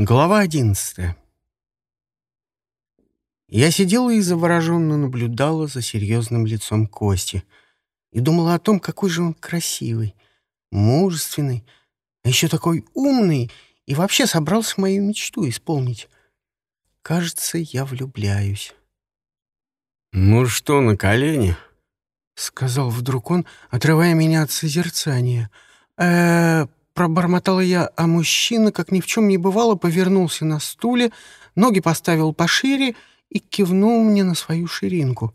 Глава одиннадцатая. Я сидела и завороженно наблюдала за серьезным лицом Кости и думала о том, какой же он красивый, мужественный, а еще такой умный и вообще собрался мою мечту исполнить. Кажется, я влюбляюсь. «Ну что, на колени?» — сказал вдруг он, отрывая меня от созерцания. э Пробормотала я, а мужчина, как ни в чем не бывало, повернулся на стуле, ноги поставил пошире и кивнул мне на свою ширинку.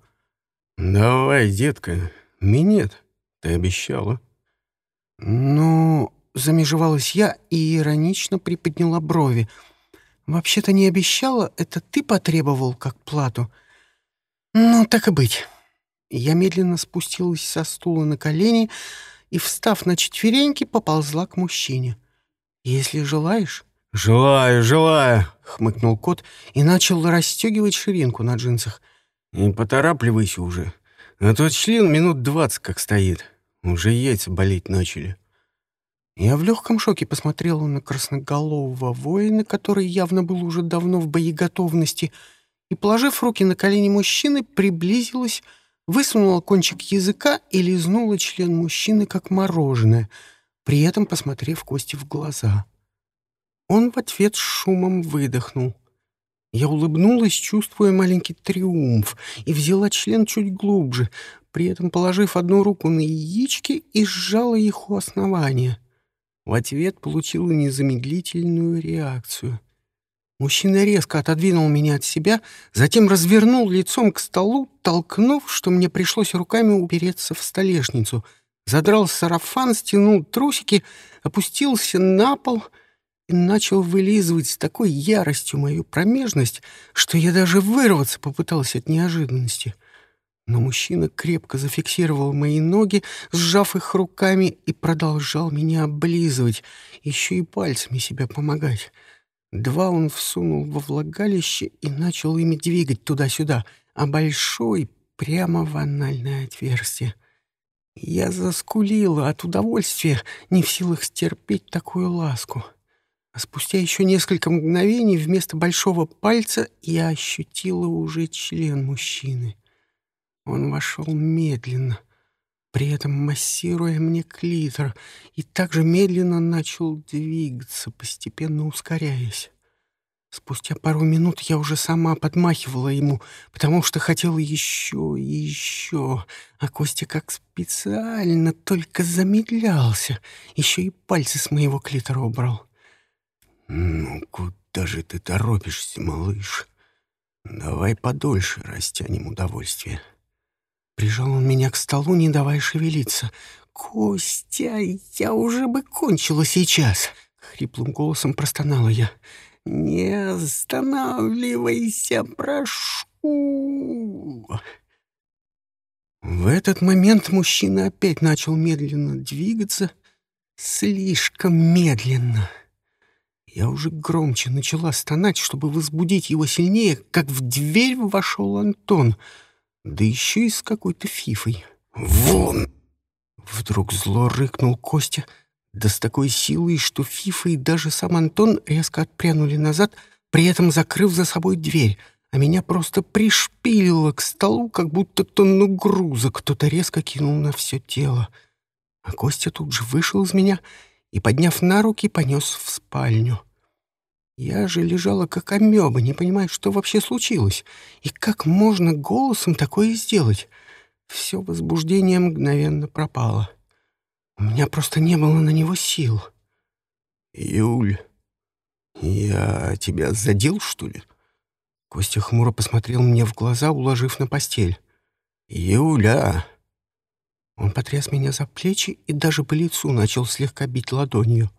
«Давай, детка, минет, ты обещала». «Ну...» — замежевалась я и иронично приподняла брови. «Вообще-то не обещала, это ты потребовал как плату». «Ну, так и быть». Я медленно спустилась со стула на колени, — и, встав на четвереньки, поползла к мужчине. «Если желаешь...» «Желаю, желаю!» — хмыкнул кот и начал расстегивать ширинку на джинсах. «Не поторапливайся уже, а то член минут двадцать как стоит. Уже яйца болеть начали». Я в легком шоке посмотрела на красноголового воина, который явно был уже давно в боеготовности, и, положив руки на колени мужчины, приблизилась высунула кончик языка и лизнула член мужчины, как мороженое, при этом посмотрев Кости в глаза. Он в ответ шумом выдохнул. Я улыбнулась, чувствуя маленький триумф, и взяла член чуть глубже, при этом положив одну руку на яички и сжала их у основания. В ответ получила незамедлительную реакцию — Мужчина резко отодвинул меня от себя, затем развернул лицом к столу, толкнув, что мне пришлось руками упереться в столешницу. Задрал сарафан, стянул трусики, опустился на пол и начал вылизывать с такой яростью мою промежность, что я даже вырваться попытался от неожиданности. Но мужчина крепко зафиксировал мои ноги, сжав их руками, и продолжал меня облизывать, еще и пальцами себе помогать. Два он всунул во влагалище и начал ими двигать туда-сюда, а большой — прямо в анальное отверстие. Я заскулила от удовольствия, не в силах стерпеть такую ласку. А спустя еще несколько мгновений вместо большого пальца я ощутила уже член мужчины. Он вошел медленно — при этом массируя мне клитор, и также медленно начал двигаться, постепенно ускоряясь. Спустя пару минут я уже сама подмахивала ему, потому что хотела еще и еще, а Костя как специально только замедлялся, еще и пальцы с моего клитора убрал. «Ну, куда же ты торопишься, малыш? Давай подольше растянем удовольствие». Прижал он меня к столу, не давая шевелиться. «Костя, я уже бы кончила сейчас!» — хриплым голосом простонала я. «Не останавливайся, прошу!» В этот момент мужчина опять начал медленно двигаться, слишком медленно. Я уже громче начала стонать, чтобы возбудить его сильнее, как в дверь вошел Антон — да еще и с какой-то фифой. «Вон!» Вдруг зло рыкнул Костя, да с такой силой, что Фифа и даже сам Антон резко отпрянули назад, при этом закрыв за собой дверь, а меня просто пришпилило к столу, как будто тонну груза кто-то резко кинул на все тело. А Костя тут же вышел из меня и, подняв на руки, понес в спальню. Я же лежала как амеба, не понимая, что вообще случилось, и как можно голосом такое сделать. Все возбуждение мгновенно пропало. У меня просто не было на него сил. «Юль, я тебя задел, что ли?» Костя хмуро посмотрел мне в глаза, уложив на постель. «Юля!» Он потряс меня за плечи и даже по лицу начал слегка бить ладонью.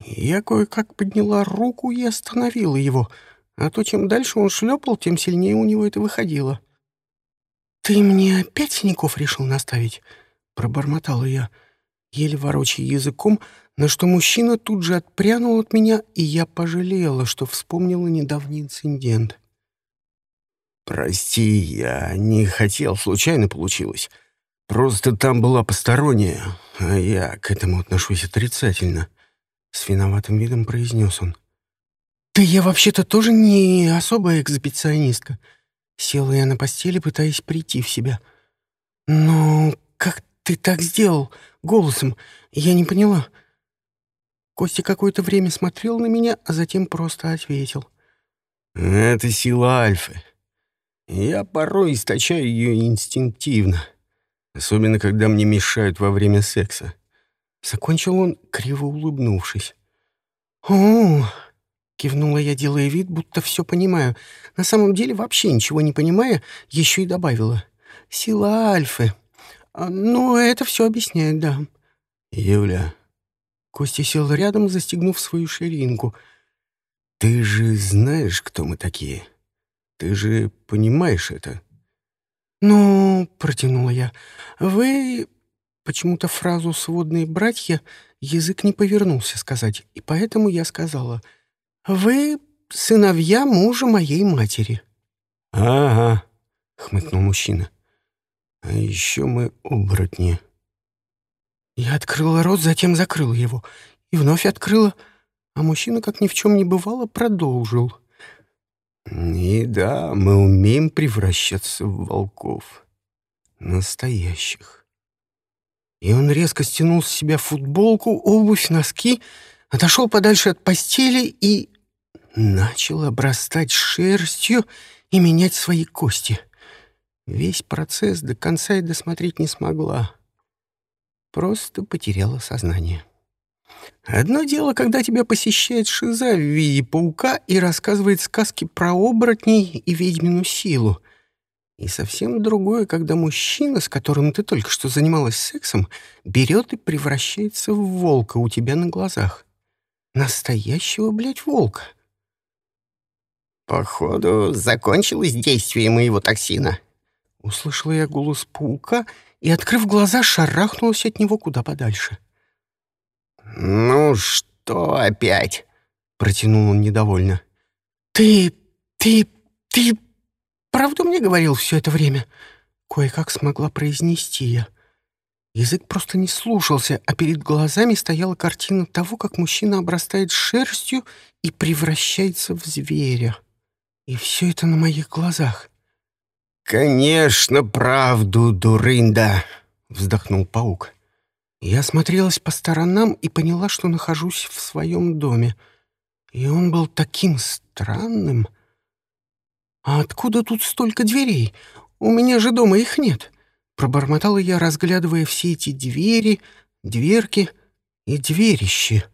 Я кое-как подняла руку и остановила его, а то чем дальше он шлепал, тем сильнее у него это выходило. «Ты мне опять синяков решил наставить?» — пробормотала я, еле ворочая языком, на что мужчина тут же отпрянул от меня, и я пожалела, что вспомнила недавний инцидент. «Прости, я не хотел, случайно получилось. Просто там была посторонняя, а я к этому отношусь отрицательно». С виноватым видом произнес он. «Да я вообще-то тоже не особая эксбиционистка». Села я на постели, пытаясь прийти в себя. «Но как ты так сделал? Голосом? Я не поняла». Костя какое-то время смотрел на меня, а затем просто ответил. «Это сила Альфы. Я порой источаю ее инстинктивно, особенно когда мне мешают во время секса». Закончил он, криво улыбнувшись. «О, Кивнула я, делая вид, будто все понимаю. На самом деле, вообще ничего не понимая, еще и добавила. «Сила Альфы. А, ну, это все объясняет, да». «Юля...» Костя сел рядом, застегнув свою ширинку. «Ты же знаешь, кто мы такие? Ты же понимаешь это?» «Ну...» — протянула я. «Вы...» Почему-то фразу «сводные братья» язык не повернулся сказать, и поэтому я сказала — «Вы сыновья мужа моей матери». «Ага», — хмыкнул мужчина. «А еще мы оборотни». Я открыла рот, затем закрыла его. И вновь открыла, а мужчина, как ни в чем не бывало, продолжил. «И да, мы умеем превращаться в волков. Настоящих». И он резко стянул с себя футболку, обувь, носки, отошел подальше от постели и начал обрастать шерстью и менять свои кости. Весь процесс до конца и досмотреть не смогла. Просто потеряла сознание. Одно дело, когда тебя посещает шиза в виде паука и рассказывает сказки про оборотней и ведьмину силу. И совсем другое, когда мужчина, с которым ты только что занималась сексом, берет и превращается в волка у тебя на глазах. Настоящего, блядь, волка. «Походу, закончилось действие моего токсина». Услышала я голос паука и, открыв глаза, шарахнулась от него куда подальше. «Ну что опять?» — протянул он недовольно. «Ты... ты... ты... правду мне говорил все это время?» Кое-как смогла произнести я. Язык просто не слушался, а перед глазами стояла картина того, как мужчина обрастает шерстью и превращается в зверя. И все это на моих глазах. «Конечно, правду, дурында!» — вздохнул паук. Я смотрелась по сторонам и поняла, что нахожусь в своем доме. И он был таким странным. «А откуда тут столько дверей? У меня же дома их нет!» Пробормотала я, разглядывая все эти двери, дверки и дверищи.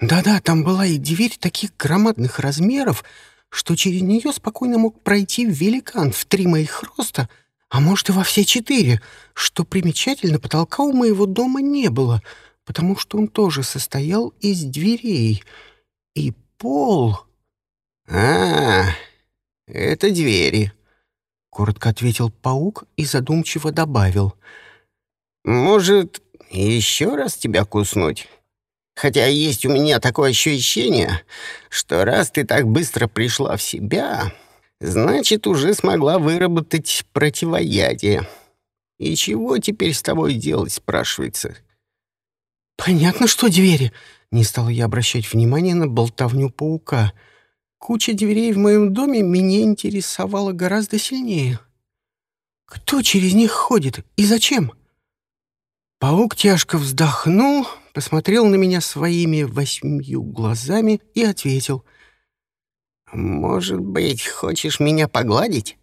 Да-да, там была и дверь таких громадных размеров, что через нее спокойно мог пройти великан в три моих роста, а может и во все четыре, что примечательно, потолка у моего дома не было, потому что он тоже состоял из дверей. И пол... «А, это двери», — коротко ответил паук и задумчиво добавил. «Может, еще раз тебя куснуть?» Хотя есть у меня такое ощущение, что раз ты так быстро пришла в себя, значит, уже смогла выработать противоядие. И чего теперь с тобой делать, спрашивается? Понятно, что двери. Не стала я обращать внимание на болтовню паука. Куча дверей в моем доме меня интересовала гораздо сильнее. Кто через них ходит и зачем? Паук тяжко вздохнул, посмотрел на меня своими восьмью глазами и ответил. «Может быть, хочешь меня погладить?»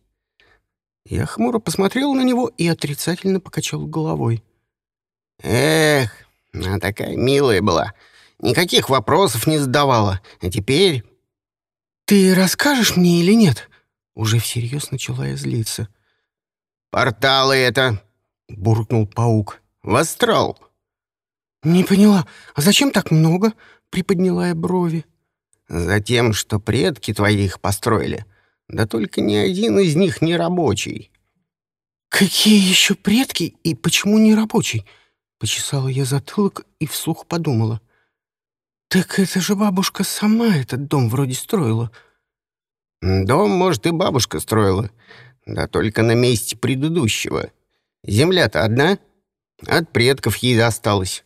Я хмуро посмотрел на него и отрицательно покачал головой. «Эх, она такая милая была. Никаких вопросов не задавала. А теперь...» «Ты расскажешь мне или нет?» Уже всерьез начала я злиться. «Порталы это!» — буркнул паук. «В астрал!» «Не поняла, а зачем так много?» — приподняла я брови. «Затем, что предки твои их построили. Да только ни один из них не рабочий». «Какие еще предки и почему не рабочий?» Почесала я затылок и вслух подумала. «Так это же бабушка сама этот дом вроде строила». «Дом, может, и бабушка строила, да только на месте предыдущего. Земля-то одна, от предков ей досталась.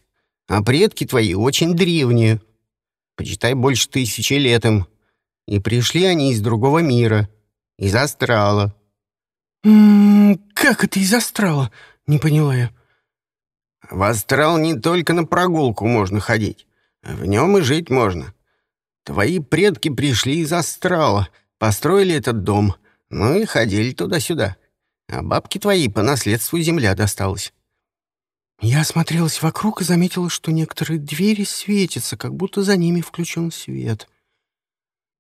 А предки твои очень древние. Почитай, больше тысячи лет им. И пришли они из другого мира, из астрала. «М -м, «Как это из астрала?» — не поняла я. В астрал не только на прогулку можно ходить. В нем и жить можно. Твои предки пришли из астрала, построили этот дом, ну и ходили туда-сюда. А бабки твои по наследству земля досталась. Я осмотрелась вокруг и заметила, что некоторые двери светятся, как будто за ними включен свет.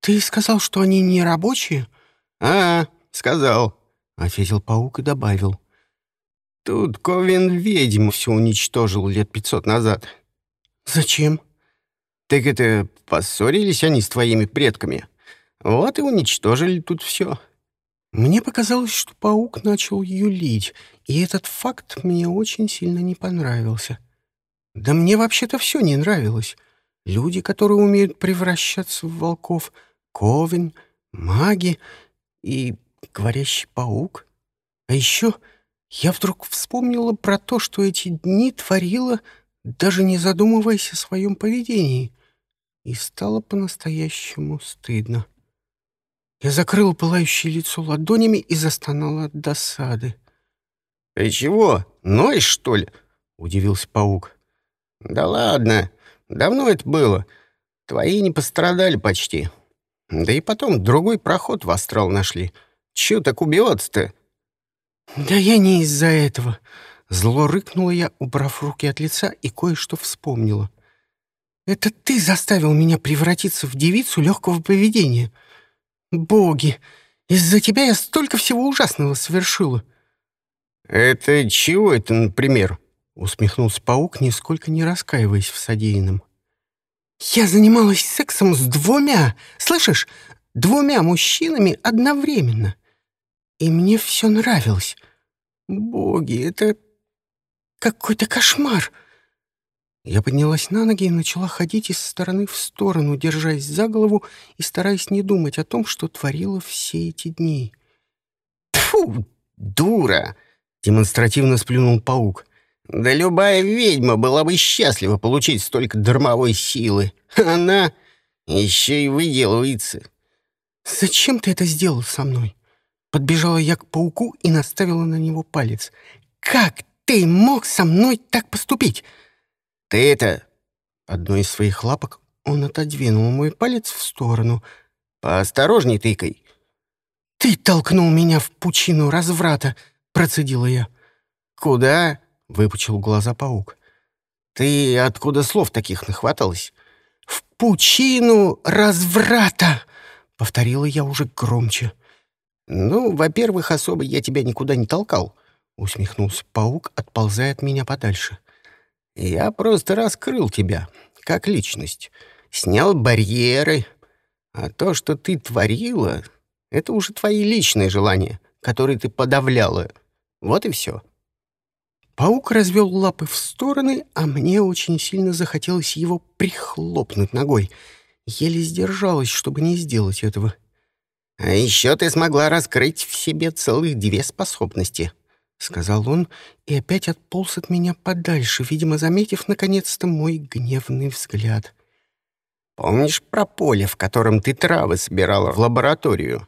«Ты сказал, что они не рабочие?» «А, сказал», — ответил паук и добавил. «Тут Ковен ведьм все уничтожил лет пятьсот назад». «Зачем?» «Так это поссорились они с твоими предками. Вот и уничтожили тут все. Мне показалось, что паук начал юлить, и этот факт мне очень сильно не понравился. Да мне вообще-то все не нравилось. Люди, которые умеют превращаться в волков, ковен, маги и говорящий паук. А еще я вдруг вспомнила про то, что эти дни творила, даже не задумываясь о своем поведении, и стало по-настоящему стыдно. Я закрыла пылающее лицо ладонями и застонала от досады. «Ты чего, ноешь, что ли?» — удивился паук. «Да ладно, давно это было. Твои не пострадали почти. Да и потом другой проход в астрал нашли. Чего так убиваться-то?» «Да я не из-за этого». Зло рыкнула я, убрав руки от лица, и кое-что вспомнила. «Это ты заставил меня превратиться в девицу легкого поведения». Боги, из-за тебя я столько всего ужасного совершила. Это чего это, например? Усмехнулся паук, нисколько не раскаиваясь в содеянном. Я занималась сексом с двумя, слышишь, двумя мужчинами одновременно. И мне все нравилось. Боги, это какой-то кошмар. Я поднялась на ноги и начала ходить из стороны в сторону, держась за голову и стараясь не думать о том, что творила все эти дни. «Тьфу, дура!» — демонстративно сплюнул паук. «Да любая ведьма была бы счастлива получить столько дармовой силы. Она еще и выделывается». «Зачем ты это сделал со мной?» Подбежала я к пауку и наставила на него палец. «Как ты мог со мной так поступить?» «Ты это...» Одной из своих лапок он отодвинул мой палец в сторону. «Поосторожней тыкай». «Ты толкнул меня в пучину разврата», — процедила я. «Куда?» — выпучил глаза паук. «Ты откуда слов таких нахваталась?» «В пучину разврата!» — повторила я уже громче. «Ну, во-первых, особо я тебя никуда не толкал», — усмехнулся паук, отползая от меня подальше. Я просто раскрыл тебя, как личность, снял барьеры. А то, что ты творила, это уже твои личные желания, которые ты подавляла. Вот и все. Паук развел лапы в стороны, а мне очень сильно захотелось его прихлопнуть ногой. Еле сдержалась, чтобы не сделать этого. А еще ты смогла раскрыть в себе целых две способности —— сказал он и опять отполз от меня подальше, видимо, заметив наконец-то мой гневный взгляд. «Помнишь про поле, в котором ты травы собирала в лабораторию?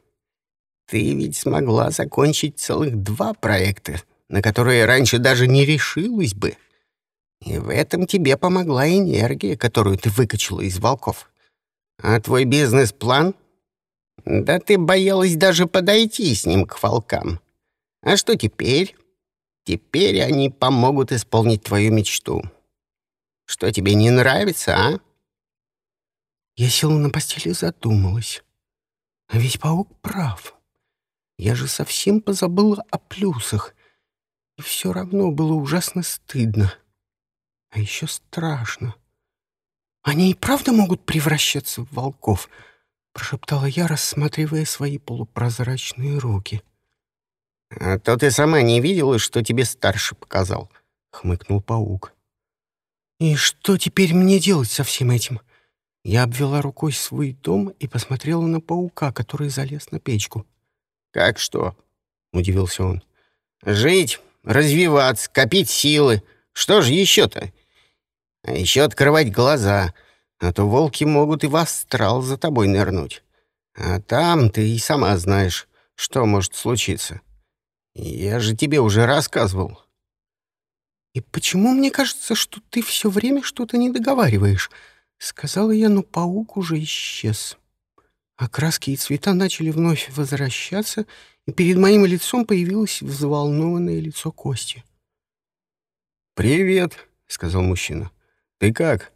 Ты ведь смогла закончить целых два проекта, на которые раньше даже не решилась бы. И в этом тебе помогла энергия, которую ты выкачала из волков. А твой бизнес-план? Да ты боялась даже подойти с ним к волкам». А что теперь? Теперь они помогут исполнить твою мечту. Что тебе не нравится, а? Я села на постели и задумалась. А ведь паук прав. Я же совсем позабыла о плюсах. И все равно было ужасно стыдно. А еще страшно. Они и правда могут превращаться в волков, прошептала я, рассматривая свои полупрозрачные руки. — «А то ты сама не видела, что тебе старше показал», — хмыкнул паук. «И что теперь мне делать со всем этим?» Я обвела рукой свой дом и посмотрела на паука, который залез на печку. «Как что?» — удивился он. «Жить, развиваться, копить силы. Что же еще-то? А еще открывать глаза, а то волки могут и в астрал за тобой нырнуть. А там ты и сама знаешь, что может случиться. Я же тебе уже рассказывал. «И почему мне кажется, что ты все время что-то не договариваешь?» — сказала я, но паук уже исчез. А краски и цвета начали вновь возвращаться, и перед моим лицом появилось взволнованное лицо Кости. «Привет», — сказал мужчина. «Ты как?»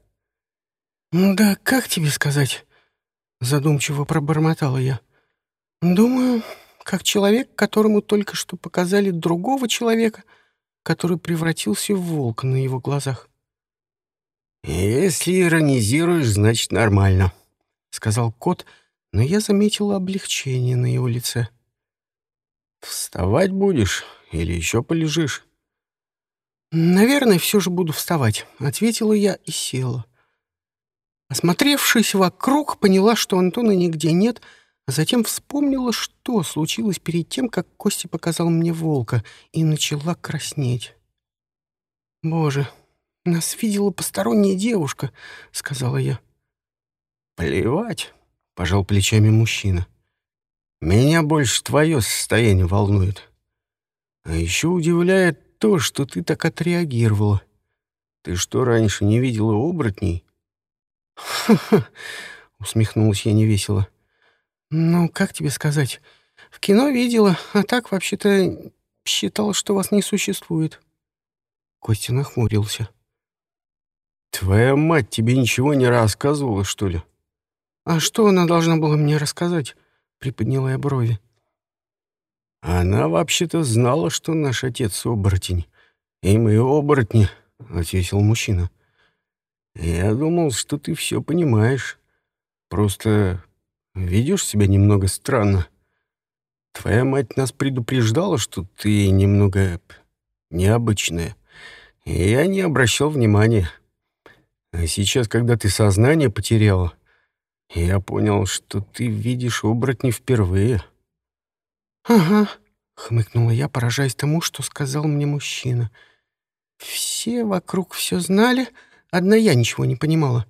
«Да как тебе сказать?» — задумчиво пробормотала я. «Думаю, как человек, которому только что показали другого человека, который превратился в волка на его глазах». «Если иронизируешь, значит, нормально», — сказал кот, но я заметила облегчение на его лице. «Вставать будешь или еще полежишь?» «Наверное, все же буду вставать», — ответила я и села. Осмотревшись вокруг, поняла, что Антона нигде нет, а затем вспомнила, что случилось перед тем, как Костя показал мне волка, и начала краснеть. «Боже, нас видела посторонняя девушка», — сказала я. «Плевать», — пожал плечами мужчина. «Меня больше твое состояние волнует. А еще удивляет то, что ты так отреагировала. Ты что, раньше не видела оборотней?» «Ха-ха!» — усмехнулась я невесело. «Ну, как тебе сказать? В кино видела, а так вообще-то считала, что вас не существует». Костя нахмурился. «Твоя мать тебе ничего не рассказывала, что ли?» «А что она должна была мне рассказать?» — приподняла я брови. «Она вообще-то знала, что наш отец оборотень. И мы оборотни», — ответил мужчина. «Я думал, что ты все понимаешь. Просто ведешь себя немного странно. Твоя мать нас предупреждала, что ты немного необычная, я не обращал внимания. А сейчас, когда ты сознание потеряла, я понял, что ты видишь оборотни впервые». «Ага», — хмыкнула я, поражаясь тому, что сказал мне мужчина. «Все вокруг все знали, одна я ничего не понимала».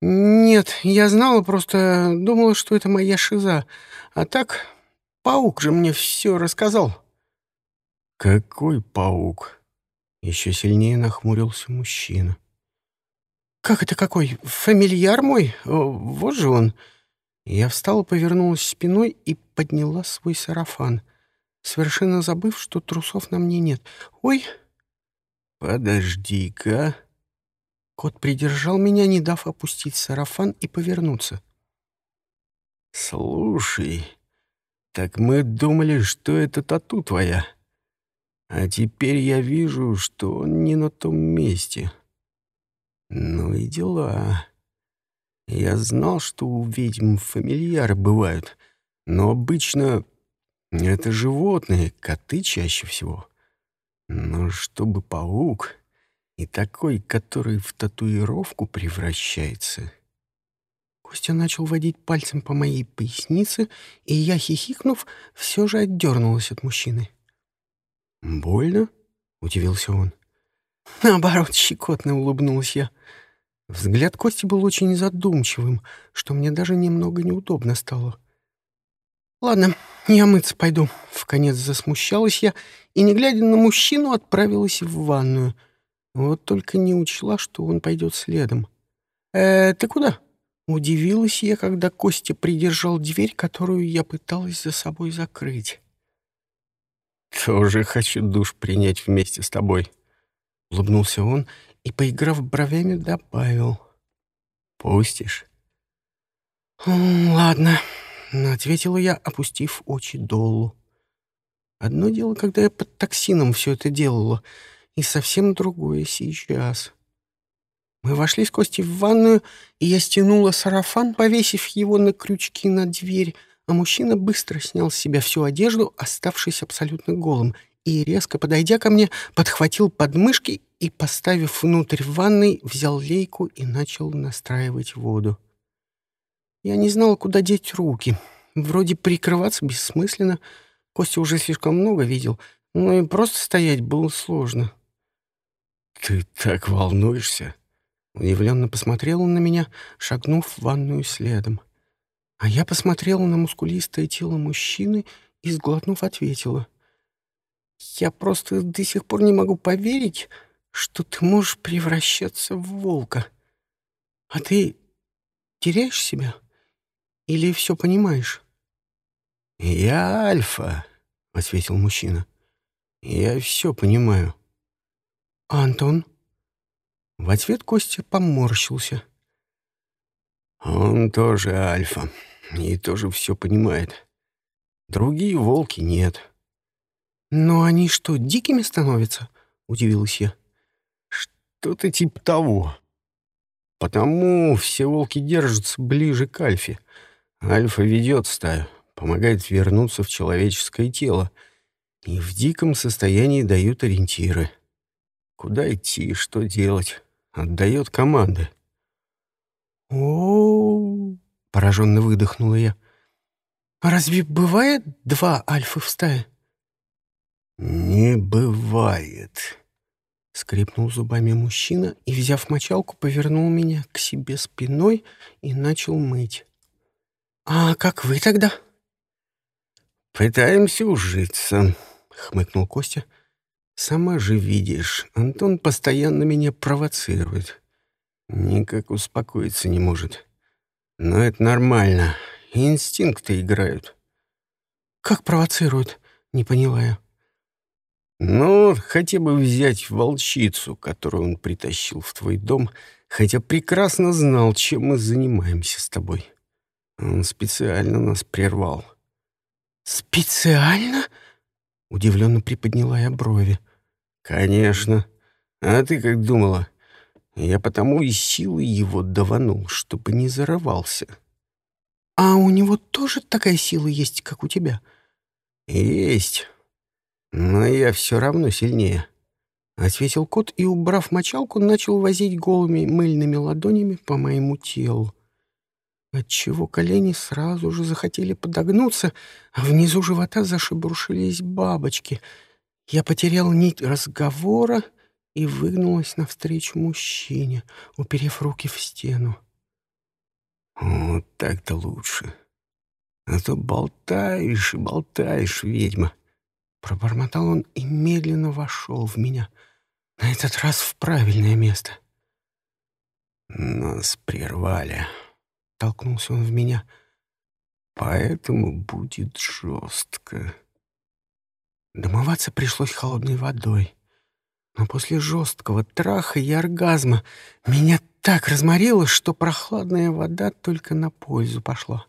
«Нет, я знала, просто думала, что это моя шиза. А так, паук же мне все рассказал». «Какой паук?» Еще сильнее нахмурился мужчина. «Как это какой? Фамильяр мой? Вот же он!» Я встала, повернулась спиной и подняла свой сарафан, совершенно забыв, что трусов на мне нет. «Ой!» «Подожди-ка!» Кот придержал меня, не дав опустить сарафан и повернуться. «Слушай, так мы думали, что это тату твоя. А теперь я вижу, что он не на том месте». Ну и дела. Я знал, что у ведьм фамильяры бывают, но обычно это животные, коты чаще всего. Но чтобы паук и такой, который в татуировку превращается... Костя начал водить пальцем по моей пояснице, и я, хихикнув, все же отдернулась от мужчины. «Больно?» — удивился он. Наоборот, щекотно улыбнулась я. Взгляд Кости был очень задумчивым, что мне даже немного неудобно стало. «Ладно, я мыться пойду». Вконец засмущалась я и, не глядя на мужчину, отправилась в ванную. Вот только не учла, что он пойдет следом. «Э, ты куда?» Удивилась я, когда Костя придержал дверь, которую я пыталась за собой закрыть. «Тоже хочу душ принять вместе с тобой», — улыбнулся он и, поиграв бровями, добавил. «Пустишь?» «Ладно», — ответила я, опустив очи долу. «Одно дело, когда я под токсином все это делала, и совсем другое сейчас». Мы вошли с Костей в ванную, и я стянула сарафан, повесив его на крючки на дверь, а мужчина быстро снял с себя всю одежду, оставшись абсолютно голым, и, резко подойдя ко мне, подхватил подмышки и, поставив внутрь ванной, взял лейку и начал настраивать воду. Я не знала, куда деть руки. Вроде прикрываться бессмысленно. Костя уже слишком много видел, но и просто стоять было сложно. «Ты так волнуешься?» Удивленно посмотрел он на меня, шагнув в ванную следом. А я посмотрела на мускулистое тело мужчины и, сглотнув, ответила. «Я просто до сих пор не могу поверить, что ты можешь превращаться в волка. А ты теряешь себя? Или все понимаешь?» «Я Альфа», — ответил мужчина. «Я все понимаю». «А Антон?» В ответ Костя поморщился. «Он тоже Альфа и тоже все понимает. Другие волки нет». «Но они что, дикими становятся?» — удивилась я. «Что-то типа того. Потому все волки держатся ближе к Альфе. Альфа ведет стаю, помогает вернуться в человеческое тело и в диком состоянии дают ориентиры. Куда идти, что делать, отдает команды. о пораженно выдохнула я. «А разве бывает два альфы в стае?» «Не бывает», — скрипнул зубами мужчина и, взяв мочалку, повернул меня к себе спиной и начал мыть. «А как вы тогда?» «Пытаемся ужиться», — хмыкнул Костя. «Сама же видишь, Антон постоянно меня провоцирует. Никак успокоиться не может. Но это нормально. Инстинкты играют». «Как провоцируют?» — не поняла я. «Ну, хотя бы взять волчицу, которую он притащил в твой дом, хотя прекрасно знал, чем мы занимаемся с тобой. Он специально нас прервал». «Специально?» — удивленно приподняла я брови. «Конечно. А ты как думала? Я потому и силой его даванул, чтобы не зарывался». «А у него тоже такая сила есть, как у тебя?» «Есть. Но я все равно сильнее», — ответил кот и, убрав мочалку, начал возить голыми мыльными ладонями по моему телу отчего колени сразу же захотели подогнуться, а внизу живота зашебуршились бабочки. Я потерял нить разговора и выгнулась навстречу мужчине, уперев руки в стену. «Вот так-то лучше. А то болтаешь и болтаешь, ведьма». Пробормотал он и медленно вошел в меня, на этот раз в правильное место. «Нас прервали», Толкнулся он в меня. Поэтому будет жестко. Домываться пришлось холодной водой. Но после жесткого траха и оргазма меня так разморило, что прохладная вода только на пользу пошла.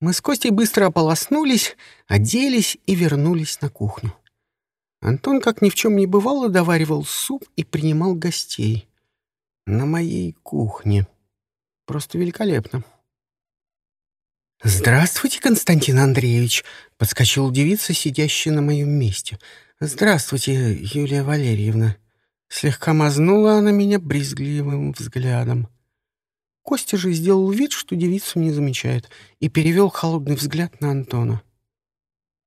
Мы с Костей быстро ополоснулись, оделись и вернулись на кухню. Антон, как ни в чем не бывало, доваривал суп и принимал гостей. На моей кухне. Просто великолепно. «Здравствуйте, Константин Андреевич!» — подскочила девица, сидящая на моем месте. «Здравствуйте, Юлия Валерьевна!» Слегка мазнула она меня брезгливым взглядом. Костя же сделал вид, что девицу не замечает, и перевел холодный взгляд на Антона.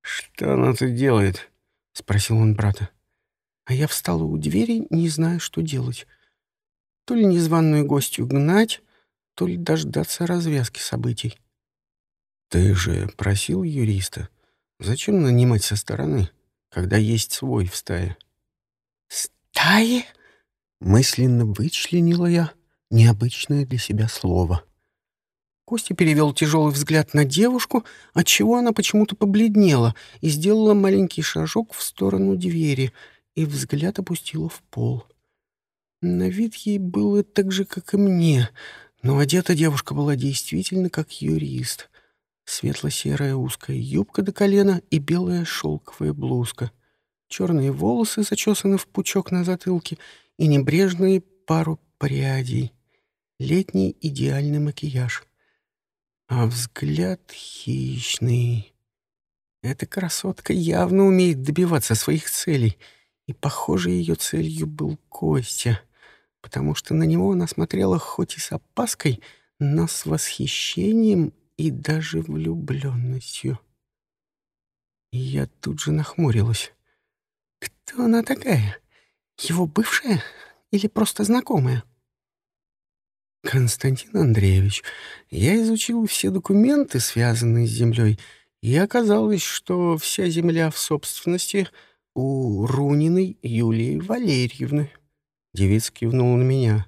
«Что она тут делает?» — спросил он брата. А я встала у двери, не зная, что делать. То ли незваную гостью гнать, то ли дождаться развязки событий. «Ты же просил юриста. Зачем нанимать со стороны, когда есть свой в стае?» «Стае?» — мысленно вычленила я необычное для себя слово. Костя перевел тяжелый взгляд на девушку, отчего она почему-то побледнела и сделала маленький шажок в сторону двери, и взгляд опустила в пол. На вид ей было так же, как и мне — но одета девушка была действительно как юрист. Светло-серая узкая юбка до колена и белая шелковая блузка. Черные волосы зачесаны в пучок на затылке и небрежные пару прядей. Летний идеальный макияж. А взгляд хищный. Эта красотка явно умеет добиваться своих целей, и, похоже, ее целью был Костя потому что на него она смотрела хоть и с опаской, но с восхищением и даже влюбленностью. Я тут же нахмурилась. Кто она такая? Его бывшая или просто знакомая? Константин Андреевич, я изучил все документы, связанные с землей, и оказалось, что вся земля в собственности у Руниной Юлии Валерьевны. Девица кивнула на меня.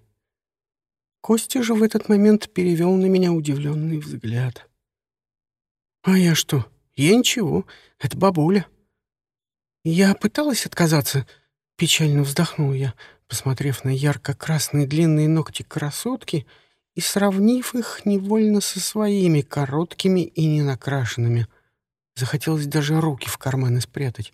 Костя же в этот момент перевел на меня удивленный взгляд. «А я что? Я ничего. Это бабуля». Я пыталась отказаться. Печально вздохнул я, посмотрев на ярко-красные длинные ногти красотки и сравнив их невольно со своими короткими и ненакрашенными. Захотелось даже руки в карманы спрятать.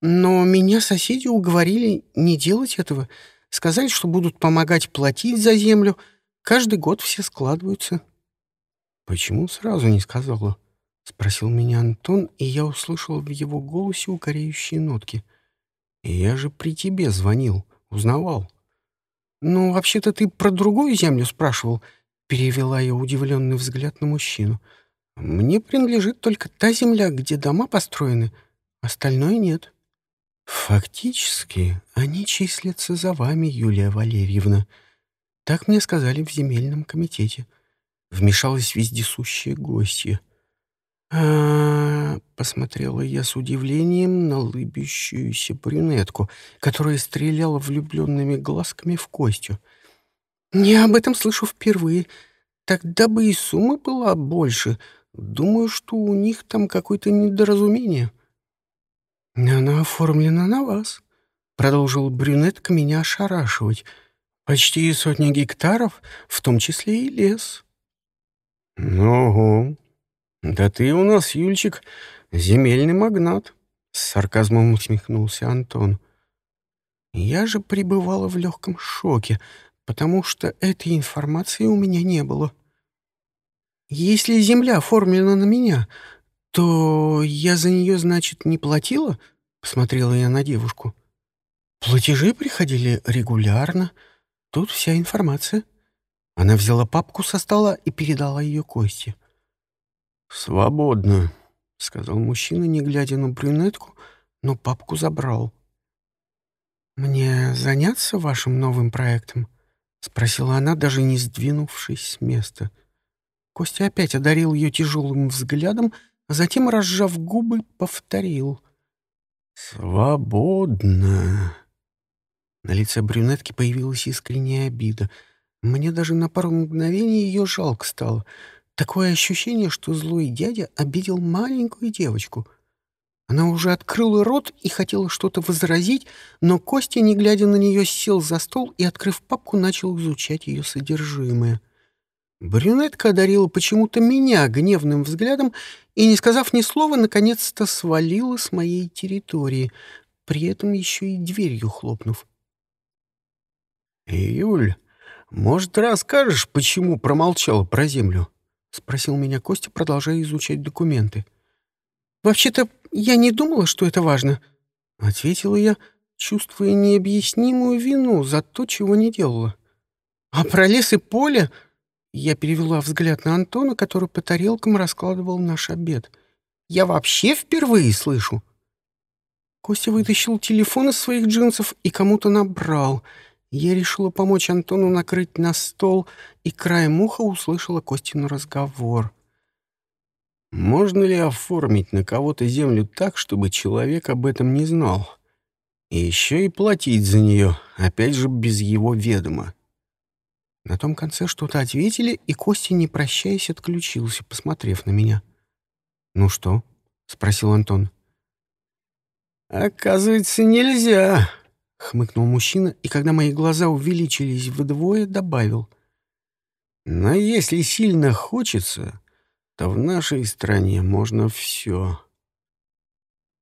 Но меня соседи уговорили не делать этого, сказали, что будут помогать платить за землю. Каждый год все складываются. Почему сразу не сказала? — спросил меня Антон, и я услышал в его голосе укоряющие нотки. «Я же при тебе звонил, узнавал». «Ну, вообще-то ты про другую землю спрашивал», — перевела я удивленный взгляд на мужчину. «Мне принадлежит только та земля, где дома построены, остальное нет». «Фактически они числятся за вами, Юлия Валерьевна. Так мне сказали в земельном комитете». Вмешалась вездесущая гостья а, посмотрела я с удивлением на лыбящуюся брюнетку, которая стреляла влюбленными глазками в Костю. «Я об этом слышу впервые. Тогда бы и сумма была больше. Думаю, что у них там какое-то недоразумение». «Она оформлена на вас», — продолжил брюнетка меня ошарашивать. «Почти сотни гектаров, в том числе и лес». «Ну, «Да ты у нас, Юльчик, земельный магнат», — с сарказмом усмехнулся Антон. «Я же пребывала в легком шоке, потому что этой информации у меня не было. Если земля оформлена на меня, то я за нее, значит, не платила?» — посмотрела я на девушку. «Платежи приходили регулярно. Тут вся информация». Она взяла папку со стола и передала ее Косте. — «Свободно», — сказал мужчина, не глядя на брюнетку, но папку забрал. «Мне заняться вашим новым проектом?» — спросила она, даже не сдвинувшись с места. Костя опять одарил ее тяжелым взглядом, затем, разжав губы, повторил. «Свободно». На лице брюнетки появилась искренняя обида. Мне даже на пару мгновений ее жалко стало — Такое ощущение, что злой дядя обидел маленькую девочку. Она уже открыла рот и хотела что-то возразить, но Костя, не глядя на нее, сел за стол и, открыв папку, начал изучать ее содержимое. Брюнетка одарила почему-то меня гневным взглядом и, не сказав ни слова, наконец-то свалила с моей территории, при этом еще и дверью хлопнув. «Юль, может, расскажешь, почему промолчала про землю?» — спросил меня Костя, продолжая изучать документы. «Вообще-то я не думала, что это важно», — ответила я, чувствуя необъяснимую вину за то, чего не делала. «А про лес и поле...» Я перевела взгляд на Антона, который по тарелкам раскладывал наш обед. «Я вообще впервые слышу!» Костя вытащил телефон из своих джинсов и кому-то набрал — я решила помочь Антону накрыть на стол, и краем уха услышала Костин разговор. «Можно ли оформить на кого-то землю так, чтобы человек об этом не знал? И еще и платить за нее, опять же, без его ведома?» На том конце что-то ответили, и Костя, не прощаясь, отключился, посмотрев на меня. «Ну что?» — спросил Антон. «Оказывается, нельзя», — хмыкнул мужчина, и когда мои глаза увеличились вдвое, добавил. «Но если сильно хочется, то в нашей стране можно все».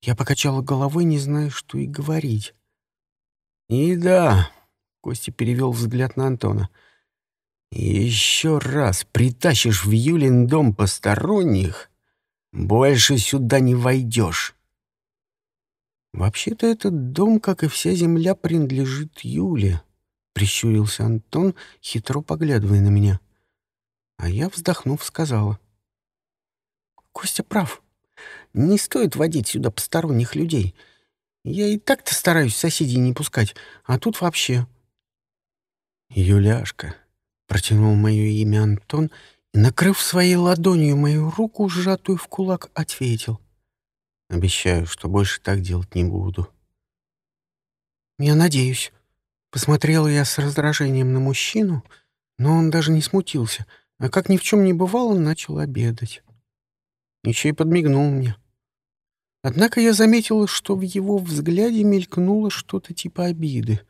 Я покачала головой, не зная, что и говорить. «И да», — Костя перевел взгляд на Антона, — «еще раз притащишь в Юлин дом посторонних, больше сюда не войдешь». «Вообще-то этот дом, как и вся земля, принадлежит Юле», — прищурился Антон, хитро поглядывая на меня. А я, вздохнув, сказала. «Костя прав. Не стоит водить сюда посторонних людей. Я и так-то стараюсь соседей не пускать, а тут вообще...» «Юляшка, Протянул мое имя Антон и, накрыв своей ладонью мою руку, сжатую в кулак, ответил. Обещаю, что больше так делать не буду. Я надеюсь. Посмотрела я с раздражением на мужчину, но он даже не смутился, а как ни в чем не бывало, начал обедать. Еще и подмигнул мне. Однако я заметила, что в его взгляде мелькнуло что-то типа обиды.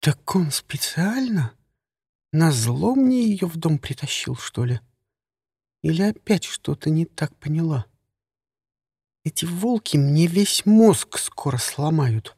«Так он специально? Назло мне ее в дом притащил, что ли? Или опять что-то не так поняла? Эти волки мне весь мозг скоро сломают.